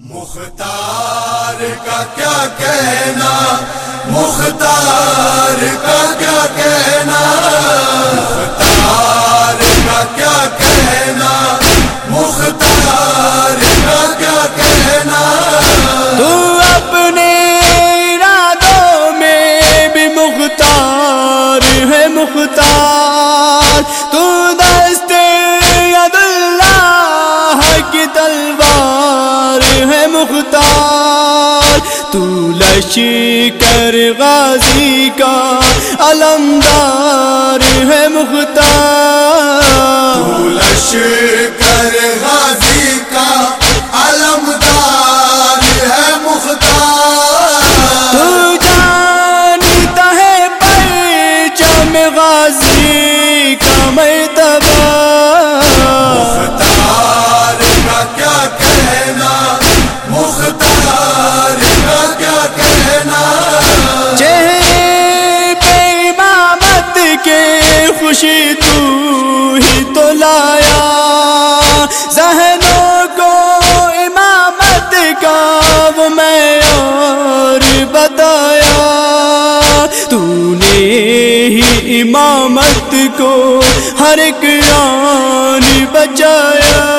مختار کا کیا کہنا؟ مختار کا کیا کہنا؟ مختار کا کیا کہنا؟ مختار کا کیا کہنا؟ تو اپنے ارادوں میں بھی مختار ہے مختار۔ تو دست اللہ کی تلوار مختار تو لشی کر غازی کا علمدار ہے مختار لش کر غازی کا علمدار ہے مختار تو جانتا ہے پرچم غازی خوشی تو ہی تو لایا۔ ذہنوں کو امامت کا وہ میں اور بتایا۔ تو نے ہی امامت کو ہر ایک آن بچایا۔